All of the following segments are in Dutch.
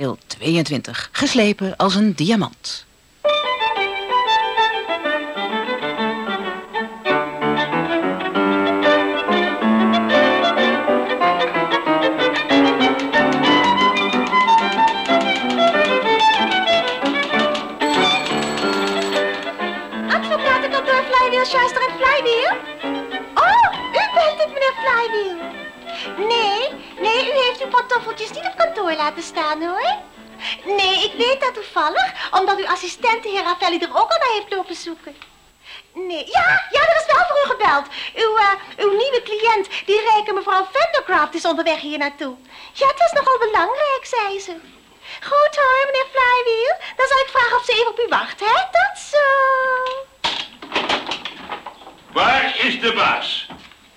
Deel 22. Geslepen als een diamant. Toevallig, omdat uw assistent, de heer Ravelli, er ook al naar heeft lopen zoeken. Nee, ja, ja, er is wel voor u gebeld. Uw, eh, uw nieuwe cliënt, die rijke mevrouw Vandercraft, is onderweg hier naartoe. Ja, het is nogal belangrijk, zei ze. Goed hoor, meneer Flywheel. Dan zal ik vragen of ze even op u wacht, hè? Tot zo. Waar is de baas?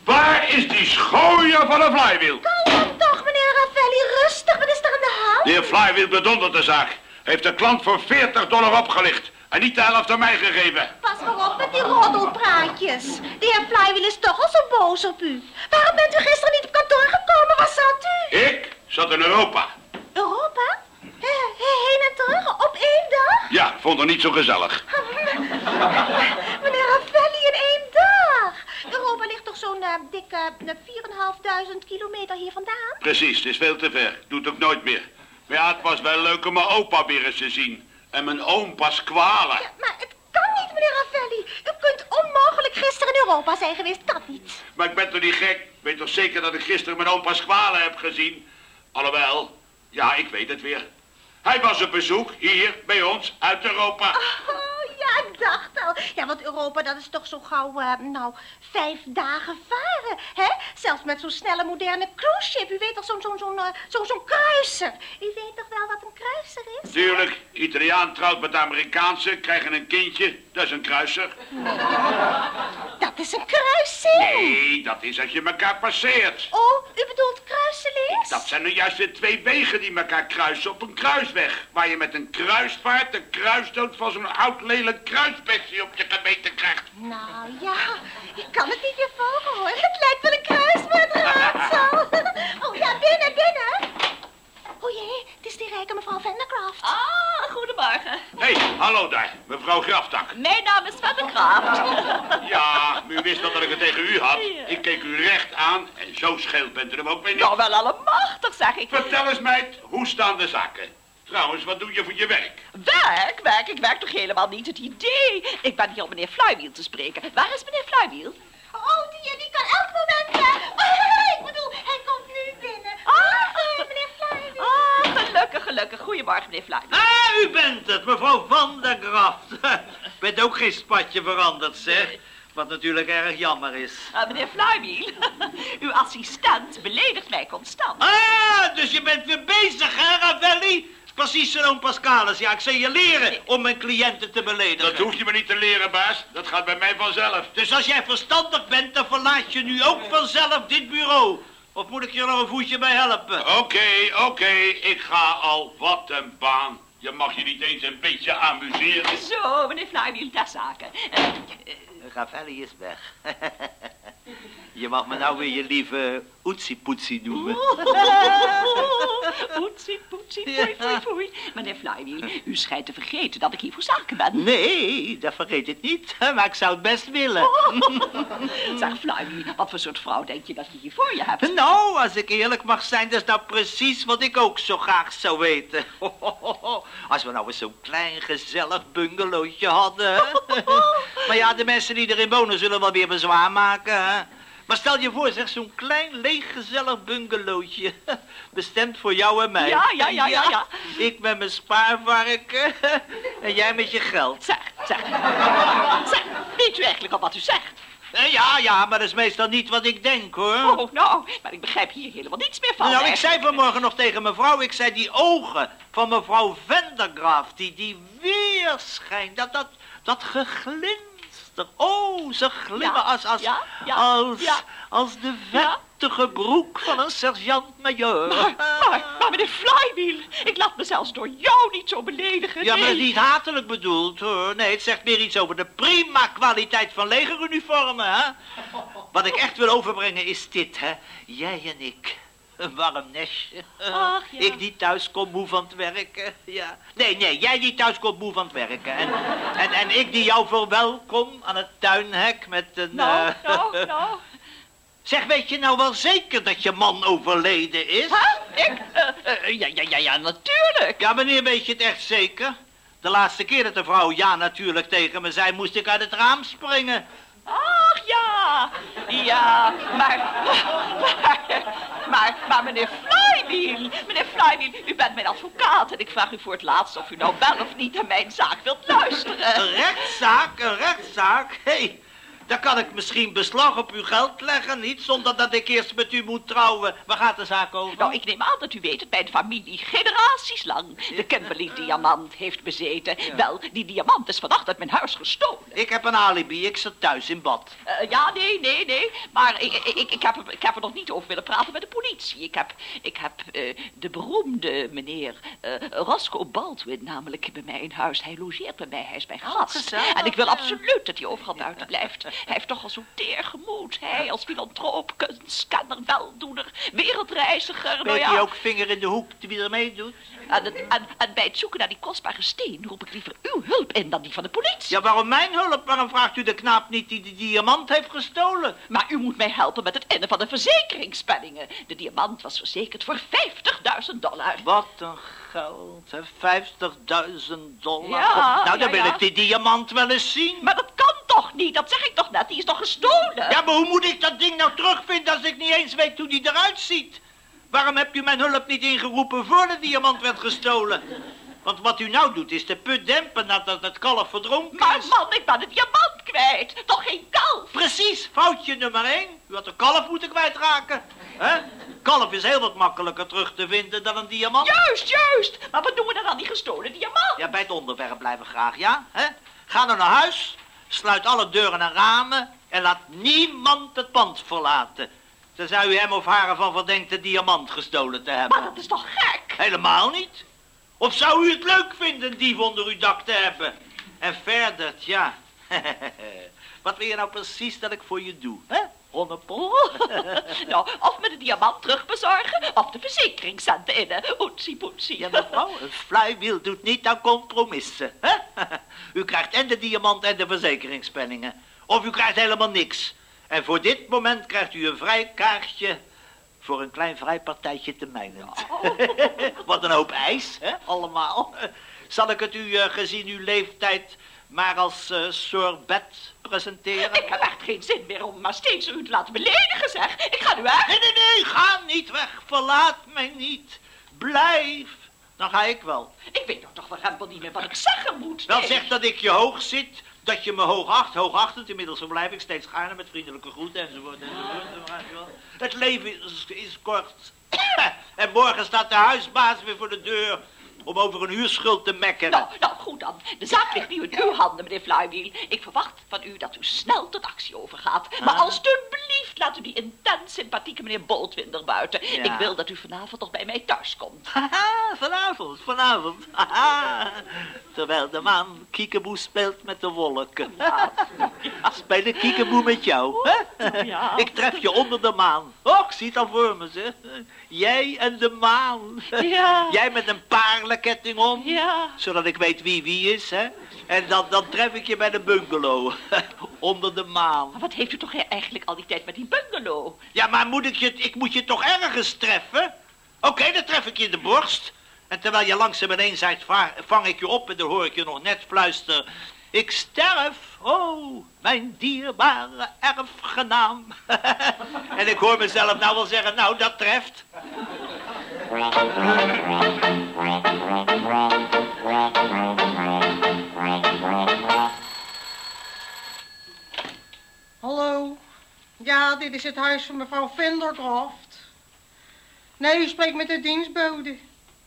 Waar is die schooier van een flywheel? Kalm dan toch, meneer Ravelli. Rustig, wat is er aan de hand? De heer Flywheel bedondert de zaak. Heeft de klant voor 40 dollar opgelicht. En niet de helft aan mij gegeven. Pas maar op met die roddelpraatjes. De heer Flywheel is toch al zo boos op u. Waarom bent u gisteren niet op kantoor gekomen? Waar zat u? Ik zat in Europa. Europa? He- he- heen en terug op één dag? Ja, vond het niet zo gezellig. Meneer Ravelli, in één dag. Europa ligt toch zo'n eh, dikke uh, 4.500 kilometer hier vandaan? Precies, het is veel te ver. Doet ook nooit meer. Ja, het was wel leuk om mijn opa weer eens te zien. En mijn oom Pasquale. Maar het kan niet, meneer Ravelli. U kunt onmogelijk gisteren in Europa zijn geweest. Kan niet. Maar ik ben toch niet gek? Ik weet toch zeker dat ik gisteren mijn oom Pasquale heb gezien? Alhoewel, ja, ik weet het weer. Hij was op bezoek hier bij ons uit Europa. Oh, ja, ik dacht al. Ja, want Europa, dat is toch zo gauw, eh, nou, vijf dagen varen, hè? Zelfs met zo'n snelle, moderne cruise ship. U weet toch, zo'n zo'n zo'n eh, zo'n zo'n kruiser. U weet toch wel wat een kruiser is? Tuurlijk, Italiaan trouwt met de Amerikaanse, krijgen een kindje. Dat is een kruiser. Dat is een kruising. Nee, dat is als je elkaar passeert. Oh, u bedoelt kruiselings? Dat zijn nu juist de twee wegen die elkaar kruisen op een kruisweg. Waar je met een kruisvaart de kruisdood van zo'n oud lelijk kruisbesje op je gemeten krijgt. Nou ja, ik kan het niet meer volgen hoor. Het lijkt wel een kruiswoordraadsel. Oh ja, binnen, binnen. O jee, het is die rijke mevrouw Vandercraft. Ah, goedemorgen. Hé, hey, hallo daar, mevrouw Graftak. Mijn naam is Van der Graaf. Ja, u wist wel dat ik het tegen u had. Ik keek u recht aan en zo scheel bent u hem ook weer niet. Nou, wel allemachtig, zeg ik. Vertel eens, meid, hoe staan de zaken? Trouwens, wat doe je voor je werk? Werk, werk, ik werk toch helemaal niet het idee. Ik ben hier om meneer Flywheel te spreken. Waar is meneer Flywheel? Oh, die, die kan elk moment... eh, oh, ik bedoel, hij komt nu binnen. Ah. Morgen, meneer Flywheel. Ah, gelukkig, gelukkig. Goedemorgen, meneer Flywheel. Ah, u bent het, mevrouw Van der Graft. Bent ook geen spatje veranderd, zeg. Wat natuurlijk erg jammer is. Ah, meneer Flywheel, uw assistent beledigt mij constant. Ah, dus je bent weer bezig, hè, Ravelli? Precies zo'n Pascalis. Ja, ik zal je leren om mijn cliënten te beledigen. Dat hoef je me niet te leren, baas. Dat gaat bij mij vanzelf. Dus als jij verstandig bent, dan verlaat je nu ook vanzelf dit bureau. Of moet ik je er nog een voetje bij helpen? Oké, oké, ik ga al. Wat een baan. Je mag je niet eens een beetje amuseren. Zo, meneer Flywheel, ter zake. Eh, eh, Ravelli is weg. je mag me nou weer je lieve oetsie-poetsie noemen. Oetsie, poetsie, foei, foei, foei. Meneer u schijnt te vergeten dat ik hier voor zaken ben. Nee, dat vergeet ik niet. Maar ik zou het best willen. Zeg, Flywheel, wat voor soort vrouw denk je dat je hier voor je hebt? Nou, als ik eerlijk mag zijn, dat is nou precies wat ik ook zo graag zou weten. Als we nou eens zo'n klein gezellig bungalowtje hadden. Maar ja, de mensen die erin wonen zullen wel weer bezwaar maken. Hè? Maar stel je voor, zeg, zo'n klein, leeg, gezellig bungalowtje. Bestemd voor jou en mij. Ja, ja, ja, ja, ja. Ik met mijn spaarvarken en jij met je geld. Zeg, zeg. Zeg, weet u eigenlijk al wat u zegt? Eh, Ja, ja, maar dat is meestal niet wat ik denk, hoor. Oh, nou, maar ik begrijp hier helemaal niets meer van. Nou, ik zei vanmorgen nog tegen mevrouw, ik zei die ogen van mevrouw Vendergraaf, die, die weerschijn, dat, dat, dat Oh, ze glimmen Ja, als, als, ja, ja, als, als de vettige broek van een sergeant-major. Maar, maar, maar meneer Flywheel, ik laat me zelfs door jou niet zo beledigen. Ja, maar dat nee. is niet hatelijk bedoeld, hoor. Nee, het zegt meer iets over de prima kwaliteit van legeruniformen, hè. Wat ik echt wil overbrengen is dit, hè. Jij en ik. Een warm nestje. Ach, ja. Ik die thuis kom moe van het werken. Ja. Nee, nee, jij die thuis komt moe van het werken. En, en, en ik die jou verwelkom aan het tuinhek met een... Nou, eh, nou, nou. Zeg, weet je nou wel zeker dat je man overleden is? Huh? Ik? Eh, eh, ja, ja, ja, ja, natuurlijk. Ja, wanneer weet je het echt zeker? De laatste keer dat de vrouw ja natuurlijk tegen me zei, moest ik uit het raam springen. Ach, ja. Maar... Maar, maar, maar meneer Flywheel, meneer Flywheel, u bent mijn advocaat en ik vraag u voor het laatst of u nou wel of niet naar mijn zaak wilt luisteren. Een rechtszaak, een rechtszaak? Hé, hey, dan kan ik misschien beslag op uw geld leggen, niet? Zonder dat ik eerst met u moet trouwen. Waar gaat de zaak over? Nou, ik neem aan dat u weet dat mijn familie generaties lang de Kimberly-diamant heeft bezeten. Wel, die diamant is vannacht uit mijn huis gestolen. Ik heb een alibi, ik zit thuis in bad. Eh, ja, nee, nee, nee. Maar ik, ik, ik, heb, er- ik heb er nog niet over willen praten met de politie. Ik heb, ik heb eh, de beroemde meneer eh, Roscoe Baldwin namelijk bij mij in huis. Hij logeert bij mij, hij is mijn gast. gezellig, en ik wil absoluut dat hij overal buiten blijft. Hij heeft toch al zo'n teer gemoed. Hij als filantroop, kunstkenner, weldoener, wereldreiziger. nou Weet ja. je ook vinger in de hoek wie er meedoet? En, het- en, en bij het zoeken naar die kostbare steen roep ik liever uw hulp in dan die van de politie. Ja, waarom mijn hulp? Waarom vraagt u de knaap niet die de diamant heeft gestolen? Maar u moet mij helpen met het innen van de verzekeringspenningen. De diamant was verzekerd voor 50.000 dollar. Wat een geld, hè? 50.000 dollar. Ja, nou, dan ja, wil ja. ik die diamant wel eens zien. Maar dat kan toch niet? Dat zeg ik toch net? Die is toch gestolen? Ja, maar hoe moet ik dat ding nou terugvinden als ik niet eens weet hoe die eruit ziet? Waarom heb u mijn hulp niet ingeroepen voor de diamant werd gestolen? Want wat u nou doet is de put dempen nadat het kalf verdronken Maar is. man, ik ben de diamant kwijt. Toch geen kalf? Precies, foutje nummer één. U had een kalf moeten kwijtraken. hè? Kalf is heel wat makkelijker terug te vinden dan een diamant. Juist, juist. Maar wat doen we dan aan die gestolen diamant? Ja, bij het onderwerp blijven graag, ja? Hè? Ga dan naar huis, sluit alle deuren en ramen en laat niemand het pand verlaten. Tenzij u hem of haar ervan verdenkt de diamant gestolen te hebben. Maar dat is toch gek? Helemaal niet. Of zou u het leuk vinden een dief onder uw dak te hebben? En verder, ja. Wat wil je nou precies dat ik voor je doe, hè? Honnepol? nou, of me de diamant terugbezorgen, of de verzekeringscenten innen. Oetsie poetsie. Ja, mevrouw, een flywheel doet niet aan compromissen, hè? U krijgt en de diamant en de verzekeringspenningen. Of u krijgt helemaal niks. En voor dit moment krijgt u een vrij kaartje voor een klein vrijpartijtje te mijnend. Wat een hoop ijs, hè, allemaal. Zal ik het u, eh, gezien uw leeftijd, maar als eh sorbet presenteren? Ik heb echt geen zin meer om maar steeds u te laten beledigen, zeg. Ik ga nu weg. Nee, nee, nee, ga niet weg. Verlaat mij niet. Blijf. Dan ga ik wel. Ik weet nog toch wel rempel niet meer wat ik zeggen moet. Wel zeg dat ik je hoog zit, dat je me hoog acht, hoogachtend. Inmiddels verblijf ik steeds gaarne met vriendelijke groeten enzovoort. enzovoort. Het leven is, is kort. en morgen staat de huisbaas weer voor de deur om over een huurschuld te mekkeren. Nou, nou, goed dan. De zaak ligt nu in uw handen, meneer Flywheel. Ik verwacht van u dat u snel tot actie overgaat. Maar Ah. alstublieft, laat u die intens sympathieke meneer Boltwinder buiten. Ja. Ik wil dat u vanavond nog bij mij thuis komt. Haha, vanavond, vanavond. Haha. Terwijl de maan kiekeboe speelt met de wolken. Spelen kiekeboe met jou, hè? Ja. Ik tref je onder de maan. Oh, ik zie het al voor me, zeg. Jij en de maan. Ja. Jij met een paarlenketting om. Ja. Zodat ik weet wie wie is, hè? En dan, dan tref ik je bij de bungalow. onder de maan. Maar wat heeft u toch eigenlijk al die tijd met die bungalow? Ja, maar moet ik, je, ik moet je toch ergens treffen? Oké, dan tref ik je in de borst. En terwijl je langzaam ineens zijt, va- vang ik je op en dan hoor ik je nog net fluisteren. Ik sterf, oh, mijn dierbare erfgenaam. en ik hoor mezelf nou wel zeggen, nou, dat treft. Hallo. Ja, dit is het huis van mevrouw Vendergraft. Nee, u spreekt met de dienstbode.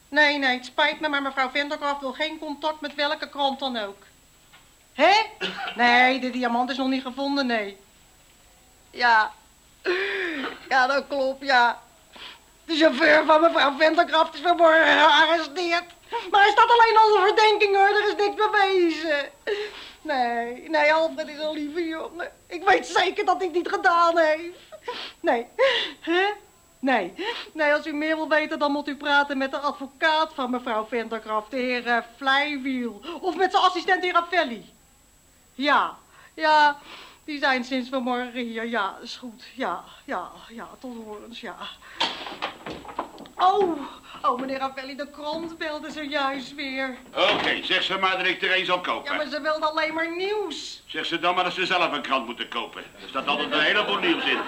Nee, nee, het spijt me, maar mevrouw Vendergraft wil geen contact met welke krant dan ook. Hé? Nee, de diamant is nog niet gevonden, nee. Ja. Ja, dat klopt, ja. De chauffeur van mevrouw Vendergraft is vanmorgen gearresteerd. Maar hij staat alleen onder verdenking, hoor. Er is niks bewezen. Nee, nee, Alfred is een lieve jongen. Ik weet zeker dat hij het niet gedaan heeft. Nee. Hè? Nee, nee, als u meer wil weten, dan moet u praten met de advocaat van mevrouw Vinterkraft, de heer uh. Of met zijn assistent, de heer Ravelli. Ja, ja, die zijn sinds vanmorgen hier. Ja, is goed. Ja, ja, ja, tot horens, ja. Oh, oh, meneer Ravelli, de krant belde zojuist weer. Oké, zeg ze maar dat ik er een zal kopen. Ja, maar ze wilde alleen maar nieuws. Zeg ze dan maar dat ze zelf een krant moeten kopen. Er staat altijd een heleboel nieuws in.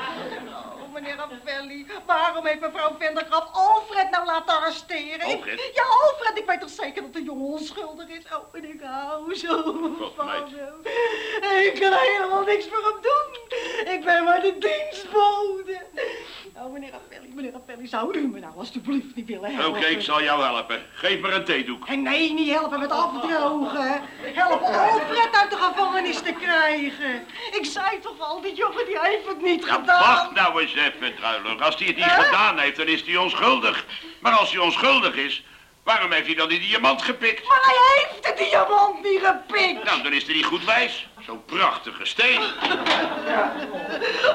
Meneer Ravelli, waarom heeft mevrouw Vendergraaf Alfred nou laten arresteren? Ik- Alfred? Ja, Alfred, ik weet toch zeker dat de jongen onschuldig is? Oh, en ik hou zo God, van meid. hem. Ik kan helemaal niks voor hem doen. Ik ben maar de dienstbode. Oh, meneer Ravelli, meneer Ravelli, zou u me nou alstublieft niet willen Oké, helpen? ik zal jou helpen. Geef maar een theedoek. En nee, niet helpen met afdrogen. Help Alfred uit de gevangenis te krijgen. Ik zei toch al, die jongen die heeft het niet Ja, gedaan. wacht nou eens even, druiler. Als hij het niet gedaan heeft, dan is hij onschuldig. Maar als hij onschuldig is, waarom heeft hij dan die diamant gepikt? Maar hij heeft de diamant niet gepikt. Nou, dan is hij niet goed wijs. Zo'n prachtige steen.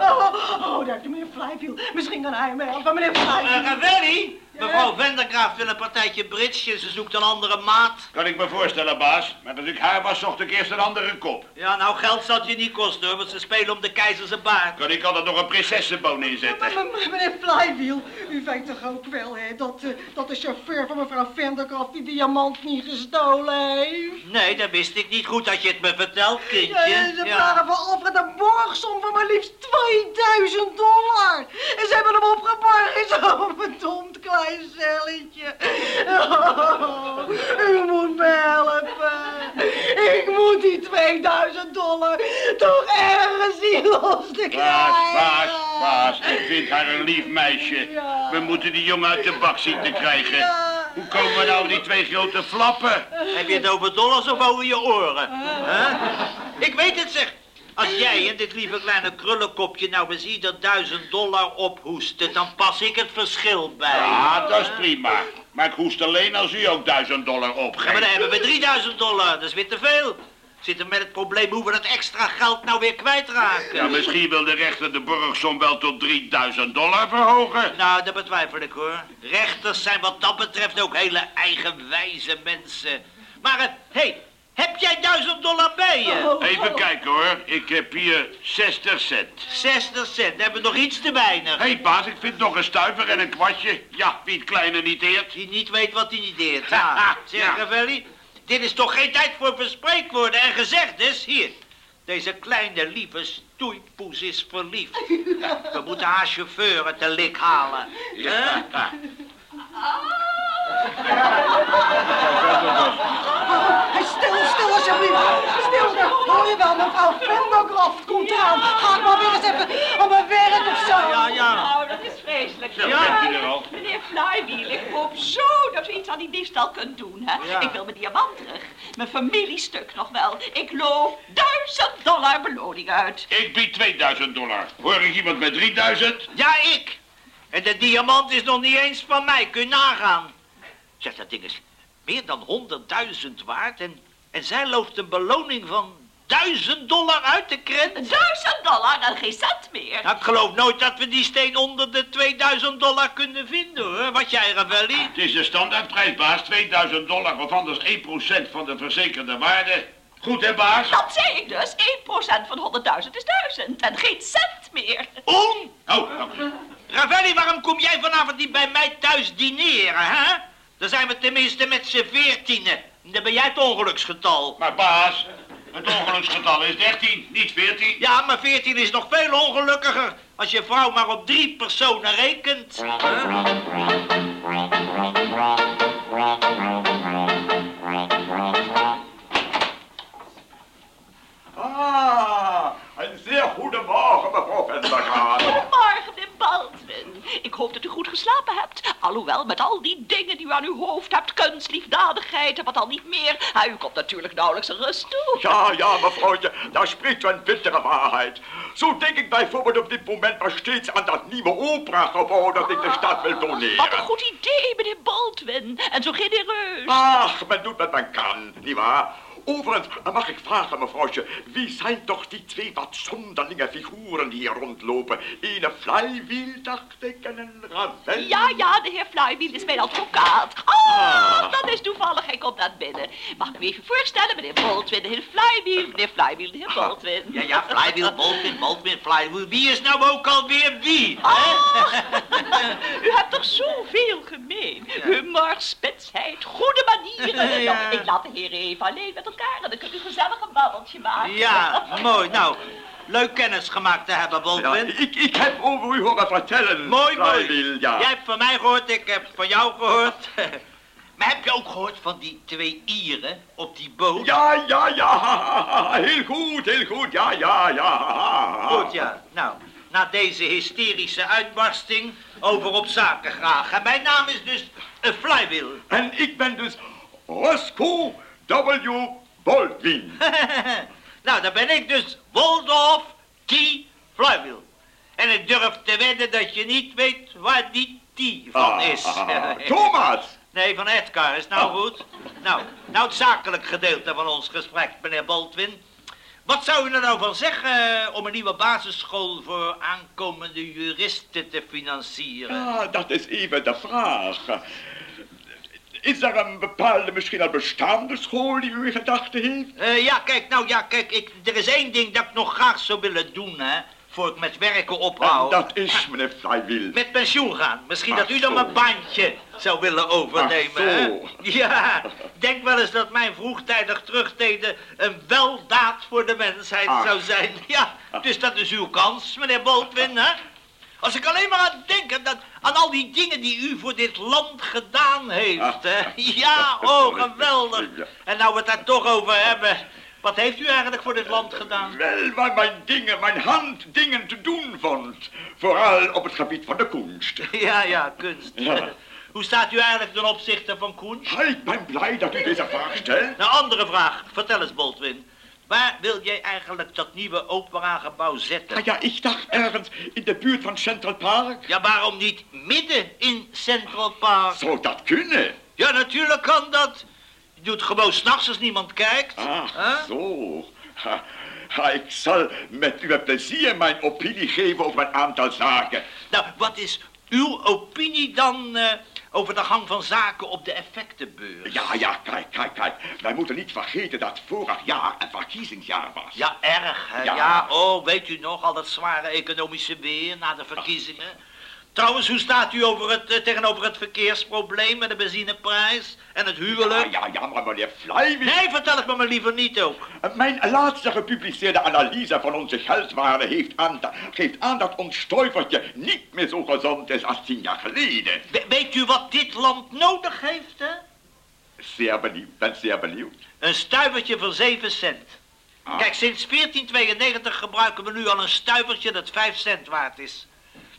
Oh, oh, daar heeft meneer Flywiel. Misschien kan hij me helpen, meneer Eh, Flywiel. Ravelli, mevrouw Vendergraaf wil een partijtje bridge. Ze zoekt een andere maat. Kan ik me voorstellen, baas. Maar als ik haar was, zocht ik eerst een andere kop. Ja, nou, geld zal het je niet kosten, hoor, want ze spelen om de keizerse baard. Kan ik altijd nog een prinsessenboon inzetten? Maar, maar, meneer Flywiel, u weet toch ook wel, hè, dat, eh, dat de chauffeur van mevrouw Venderkraft die diamant niet gestolen heeft? Nee, dat wist ik niet goed dat je het me vertelt, Ja, kindje. Ze vragen voor Alfred een borgsom van maar liefst 2000 dollar. En ze hebben hem opgeborgen in zo'n verdomd klein celletje. Oh, u moet me helpen. Ik moet die 2000 dollar toch ergens zien los te Baas, krijgen. baas, baas. Ik vind haar een lief meisje. Ja. We moeten die jongen uit de bak zien te krijgen. Ja. Hoe komen we nou die twee grote flappen? Heb je het over dollars of over je oren? Huh? Ik weet het, zeg. Als jij en dit lieve kleine krullenkopje nou eens ieder duizend dollar ophoesten, dan pas ik het verschil bij. Ja, dat is prima. Maar ik hoest alleen als u ook duizend dollar Ja, maar dan opgeeft. hebben we 3000 dollar. Dat is weer te veel. Zitten met het probleem hoe we dat extra geld nou weer kwijtraken. Ja, misschien wil de rechter de borgsom wel tot 3000 dollar verhogen. Nou, dat betwijfel ik hoor. Rechters zijn wat dat betreft ook hele eigenwijze mensen. Maar, hé, hey, heb jij 1000 dollar bij je? Even kijken hoor. Ik heb hier 60 cent. 60 cent, hebben we nog iets te weinig. Hé hey, baas, ik vind nog een stuiver en een kwartje. Ja, wie het kleine niet eert. Die niet weet wat hij niet deert. Ja, zeg, Ja. Ravelli, dit is toch geen tijd voor verspreekwoorden en gezegdes? Hier, deze kleine lieve stoeipoes is verliefd. We moeten haar chauffeur uit de lik halen. Huh? Hey, stil, stil alsjeblieft. Stil, daar hoor je wel, mevrouw Vendergraft komt eraan. Ga ik maar weer eens even op mijn werk of zo. Ja, ja. Vreselijk. Zo, Ja. bent u er al. Meneer Flywiel, ik hoop zo dat u iets aan die diefstal kunt doen, hè? Ja. Ik wil mijn diamant terug. Mijn familiestuk nog wel. Ik loof duizend dollar beloning uit. Ik bied 2000 dollar. Hoor ik iemand met 3000? Ja, ik. En de diamant is nog niet eens van mij, kun je nagaan. Zeg, dat ding is meer dan 100.000 waard en, en zij looft een beloning van 1000 dollar uit de krent. Duizend dollar en geen cent meer. Nou, ik geloof nooit dat we die steen onder de 2000 dollar kunnen vinden, hoor. Wat jij, Ravelli? Het is de standaardprijs, baas. 2000 dollar of anders 1% van de verzekerde waarde. Goed, hè, baas? Dat zei ik dus. 1% van 100.000 is 1000 en geen cent meer. On! Oh, oké. Ravelli, waarom kom jij vanavond niet bij mij thuis dineren, hè? Dan zijn we tenminste met z'n veertienen. Dan ben jij het ongeluksgetal. Maar baas, het ongeluksgetal is 13, niet 14. Ja, maar 14 is nog veel ongelukkiger als je vrouw maar op drie personen rekent. Huh? Ah, een zeer goede morgen, mevrouw Vendergaard. Goedemorgen. Ik hoop dat u goed geslapen hebt. Alhoewel, met al die dingen die u aan uw hoofd hebt, kunst, liefdadigheid en wat al niet meer. ah, u komt natuurlijk nauwelijks rust toe. Ja, ja, mevrouwtje, daar spreekt u een bittere waarheid. Zo denk ik bijvoorbeeld op dit moment maar steeds aan dat nieuwe operagebouw dat ik de stad wil Wat een doneren. goed idee, meneer Baldwin. En zo genereus. Ach, men doet wat men kan, nietwaar? Overigens, mag ik vragen, mevrouwtje, wie zijn toch die twee wat zonderlinge figuren die hier rondlopen? Ene Flywheel, dacht ik, en een Ravel. Ja, ja, de heer Flywheel is mijn advocaat. Oh, dat is toevallig. Hij komt naar binnen. Mag ik u even voorstellen, meneer Baldwin, de heer Flywheel, meneer Flywheel, de heer Baldwin. Ja, ja, Flywheel, Baldwin, Baldwin, Flywheel. Wie is nou ook alweer wie? hè? Oh, u hebt toch zoveel gemeen. Humor, spitsheid, goede manieren. Ja. Ik laat de heren even alleen met elkaar en dan kunt u gezellig een babbeltje maken. Ja, mooi. Nou, leuk kennis gemaakt te hebben, Ja, Baldwin. ik, ik heb over u horen vertellen, Mooi, mooi. ja. Jij hebt van mij gehoord, ik heb van jou gehoord. Maar heb je ook gehoord van die twee Ieren op die boot? Ja, ja, ja, heel goed, heel goed, ja, ja, ja. Goed, ja. Nou, na deze hysterische uitbarsting over op zaken graag. En mijn naam is dus een Flywheel. En ik ben dus Roscoe W. Baldwin. nou, dan ben ik dus Waldorf T. Flywheel. En ik durf te wedden dat je niet weet waar die T van is. Ah, Thomas. Nee, van Edgar. Is nou goed? Nou, nou het zakelijk gedeelte van ons gesprek, meneer Baldwin. Wat zou u er nou van zeggen eh, om een nieuwe basisschool voor aankomende juristen te financieren? Ja, dat is even de vraag. Is er een bepaalde, misschien al bestaande school die u in gedachten heeft? Eh, ja, kijk, nou ja, kijk, ik, er is één ding dat ik nog graag zou willen doen, hè. Voor ik met werken En ophoud. dat is, meneer Flywheel. Met pensioen gaan. Misschien Ach, dat u dan mijn baantje zou willen overnemen, Ach. Ja, denk wel eens dat mijn vroegtijdig terugtreden een weldaad voor de mensheid Ach. zou zijn. Ja, dus dat is uw kans, meneer Baldwin, hè? Als ik alleen maar aan denk dat, aan al die dingen die u voor dit land gedaan heeft, Ach. hè? Ja, oh, geweldig. En nou we het daar toch over hebben, wat heeft u eigenlijk voor dit land gedaan? Wel, waar mijn dingen, mijn hand dingen te doen vond. Vooral op het gebied van de kunst. Ja, ja, kunst. Ja. Hoe staat u eigenlijk ten opzichte van kunst? Ik ben blij dat u deze vraag stelt. Een andere vraag. Vertel eens, Baldwin. Waar wil jij eigenlijk dat nieuwe operagebouw zetten? Ah ja, ik dacht ergens in de buurt van Central Park. Ja, waarom niet midden in Central Park? Zou dat kunnen? Ja, natuurlijk kan dat. Je doet gewoon s'nachts als niemand kijkt. Huh? zo. Ha, ha, ik zal met uw plezier mijn opinie geven over een aantal zaken. Nou, wat is uw opinie dan eh, over de gang van zaken op de effectenbeurs? Ja, ja, kijk, kijk, kijk. Wij moeten niet vergeten dat vorig jaar een verkiezingsjaar was. Ja, erg, hè? Ja. Ja. oh, weet u nog, al dat zware economische weer na de verkiezingen? Trouwens, hoe staat u over het, eh, tegenover het verkeersprobleem met de benzineprijs en het Ja, huwelijk? ja, ja, maar meneer Flywheel... Nee, vertel het me maar liever niet ook. Mijn laatste gepubliceerde analyse van onze geldwaarde heeft aan, geeft aan dat ons stuivertje niet meer zo gezond is als tien jaar geleden. We- weet u wat dit land nodig heeft, hè? Zeer benieuwd, ben zeer benieuwd. Een stuivertje van 7 cent. Ah. Kijk, sinds 1492 gebruiken we nu al een stuivertje dat 5 cent waard is.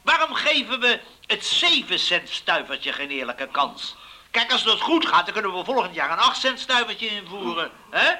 Waarom geven we het 7 cent stuivertje geen eerlijke kans? Kijk, als het goed gaat, dan kunnen we volgend jaar een 8 cent stuivertje invoeren. Hè?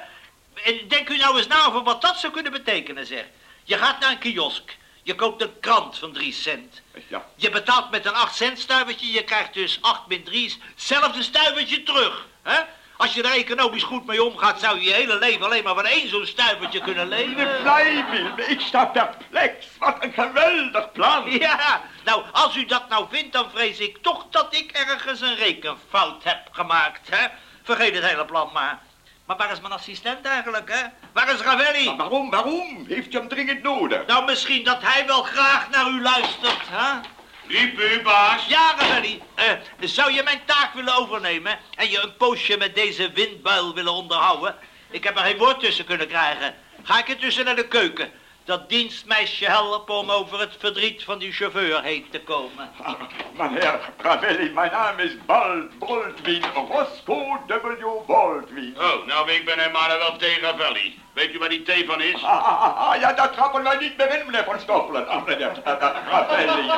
En denk u nou eens na over wat dat zou kunnen betekenen, zeg. Je gaat naar een kiosk. Je koopt een krant van 3 cent. Ja, Je betaalt met een 8 cent stuivertje, je krijgt dus 8 min 3 is hetzelfde stuivertje terug. Hè? Als je er economisch goed mee omgaat, zou je je hele leven alleen maar van één zo'n stuivertje kunnen leven. Flywheel, ik sta perplex. Wat een geweldig plan. Ja, nou, als u dat nou vindt, dan vrees ik toch dat ik ergens een rekenfout heb gemaakt, hè? Vergeet het hele plan maar. Maar waar is mijn assistent eigenlijk, hè? Waar is Ravelli? Maar waarom, waarom? Heeft u hem dringend nodig? Nou, misschien dat hij wel graag naar u luistert, hè? Liep u, baas? Ja, Ravelli, eh, zou je mijn taak willen overnemen en je een poosje met deze windbuil willen onderhouden? Ik heb er geen woord tussen kunnen krijgen. Ga ik intussen naar de keuken. Dat dienstmeisje helpen om over het verdriet van die chauffeur heen te komen. Ah, Meneer Ravelli, mijn naam is Bald Baldwin, Roscoe W. Baldwin. Oh, nou, ik ben helemaal wel tegen Valley. Weet u waar die thee van is? Ah, ah, ah, ah, ja, daar trappen wij niet meer in, meneer Van Stoffelen. Ah, meneer uh, Ravelli.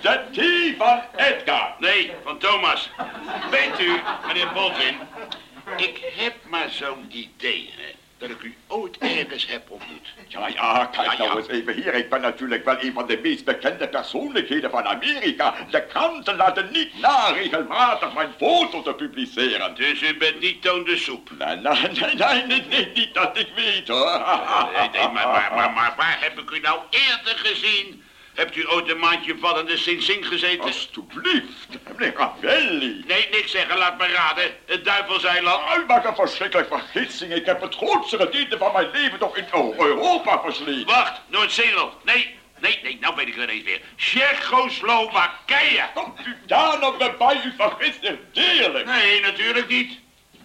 De thee van Edgar. Nee, van Thomas. Weet u, meneer Baldwin, ik heb maar zo'n idee, hè, dat ik u ooit ergens heb ontmoet. Ja, ja, kijk Ja, ja. nou eens even hier. Ik ben natuurlijk wel een van de meest bekende persoonlijkheden van Amerika. De kranten laten niet na regelmatig mijn foto te publiceren. Dus u bent niet Toon de Soep. Nee, nee, nee, nee, nee, nee, niet dat ik weet hoor. Nee, nee, maar, maar, maar, maar waar heb ik u nou eerder gezien? Hebt u ooit een maandje vallende Sing Sing gezeten? Alsjeblieft, meneer Ravelli. Nee, niks zeggen, laat me raden. Het duivelseiland. U maakt een verschrikkelijke vergissing. Ik heb het grootste gedeelte van mijn leven toch in Eu- Europa versleten. Wacht, Noord-Zeeland. Nee, nee, nee, nou weet ik het ineens weer. Tsjechoslowakije. Komt u daar nog weer bij? U vergist zich deerlijk. Nee, natuurlijk niet.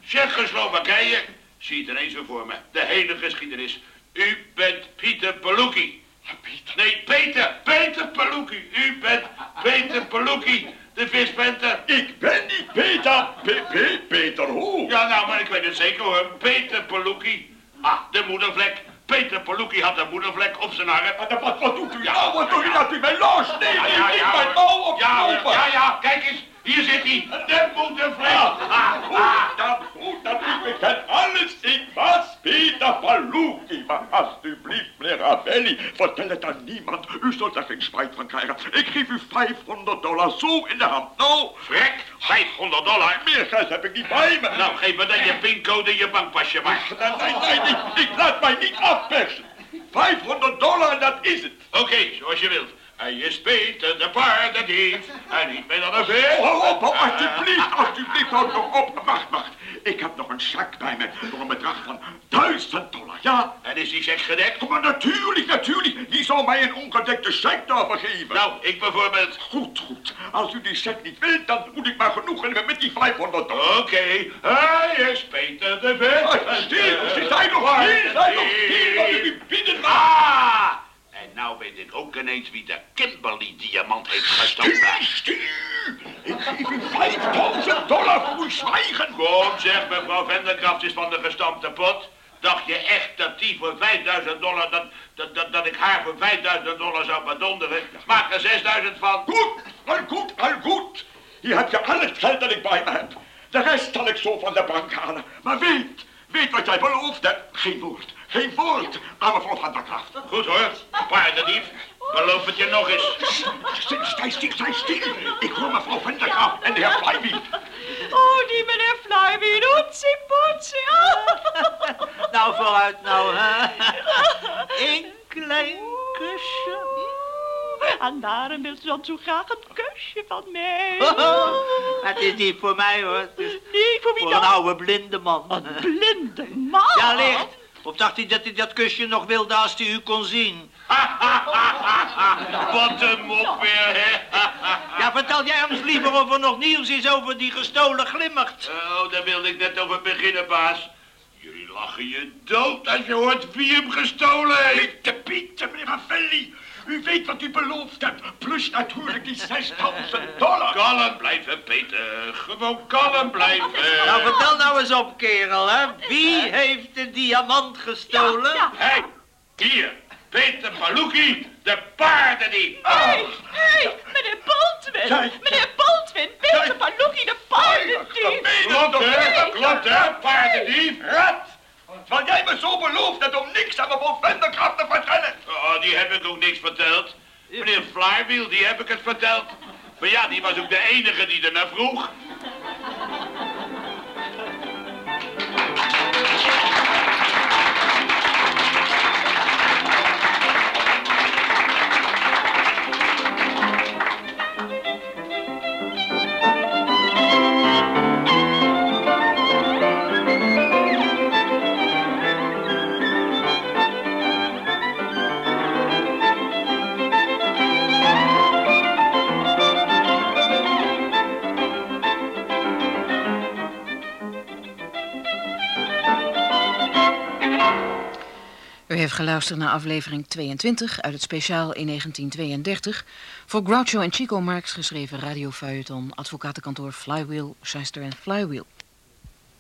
Tsjechoslowakije. Zie het ineens zo voor me. De hele geschiedenis. U bent Pieter Paluki. Peter. Nee, Peter. Peter Paluki. U bent Peter Paluki. De vispenter. Ik ben niet Peter. Pe Pe Peter hoe? Ja, nou, maar ik weet het zeker hoor. Peter Paluki. Ah, de moedervlek. Peter Paluki had een moedervlek op zijn arm. Wat, wat, wat doet u nou? Wat doet u? Laat u mij los. Nee, Ja, ja, ja, mijn hoor. mouw op ja, ja, ja, kijk eens. Hier zit hij. De moedervlek. Ah, Ah, goed, ah. dat goed, dat ik beken alles. Ik was Peter Paluki. Maar alsjeblieft, meneer Ravelli, vertel het aan niemand. U zult er geen spijt van krijgen. Ik geef u 500 dollar zo in de hand. Nou, Vrek, 500 dollar. meer geld heb ik niet bij me. Nou, geef me dan je pincode en je bankpasje maar. Nee, nee, nee, ik, ik laat mij niet afpersen. 500 dollar, dat is het. Oké, zoals je wilt. Hij is Peter de paardendief. En niet meer dan een vis. Oh, op, op, alsjeblieft, alsjeblieft, houd nog op. Wacht, wacht. Ik heb nog een zak bij me voor een bedrag van 1000 dollar, ja? En is die check gedekt? Oh, Maar natuurlijk, natuurlijk. Wie zou mij een ongedekte check daarvoor geven? Nou, ik bijvoorbeeld. Goed, goed. Als u die check niet wilt, dan moet ik maar genoegen hebben met die 500 dollar. Oké, hij is Peter de vis. Ah, Stil, ze zijn nog hier, zijn nog hier, wat u bieden. Ah! En nou weet ik ook ineens wie de Kimberly-diamant heeft gestolen. Stuur. Ik geef u 5000 dollar voor uw zwijgen. Kom zeg, mevrouw Venderkraft is van de gestampte pot. Dacht je echt dat die voor 5000 dollar, dat, dat, dat, dat ik haar voor 5000 dollar zou bedonderen? Maak er 6000 van. Goed, al goed, al goed. Hier heb je al het geld dat ik bij me heb. De rest zal ik zo van de bank halen. Maar weet, weet wat jij belooft hebt. Geen woord, geen woord aan mevrouw van der Kraft. Goed hoor, paardendief. Beloof het je nog eens. Stil, Stij stil, stij stil. Ik hoor mevrouw van der Kraft en de heer Flywheel. Oh, die meneer Flywheel, oetsie poetsie. Nou, vooruit nou, hè. Eén klein kusje. En daarom wil ze dan zo graag een kusje van mij. Het is niet voor mij, hoor. Het is Nee, voor wie voor een dan? oude blinde man. Blinde man. Ja, licht. Of dacht hij dat hij dat kusje nog wilde als hij u kon zien? Wat een mop weer, hè? Ja, vertel jij ons liever of er nog nieuws is over die gestolen glimmert. Oh, daar wilde ik net over beginnen, baas. Jullie lachen je dood als je hoort wie hem gestolen heeft. Pieter, Pieter, meneer Ravelli. U weet wat u beloofd hebt. Plus natuurlijk die 6000 dollar. Kalm blijven, Peter. Gewoon kalm blijven. Nou, vertel nou eens op, kerel, hè. Wie heeft de diamant gestolen? Ja, Hij, hier, Peter Paluki, de paardendief. Hé, hé, meneer Baldwin. Meneer Baldwin, Peter Kijk. Paluki, de paardendief. Klopt, hè? Klopt, hè, paardendief? Rat! Terwijl jij me zo beloofd hebt om niks aan mevrouw Venderkraft te vertellen. Oh, die heb ik ook niks verteld. Meneer Flywheel, die heb ik het verteld. Maar ja, die was ook de enige die er naar vroeg. Geluisterd naar aflevering 22 uit het speciaal in 1932 voor Groucho en Chico Marx geschreven radiofeuilleton Advocatenkantoor Flywheel, Schuster en Flywheel.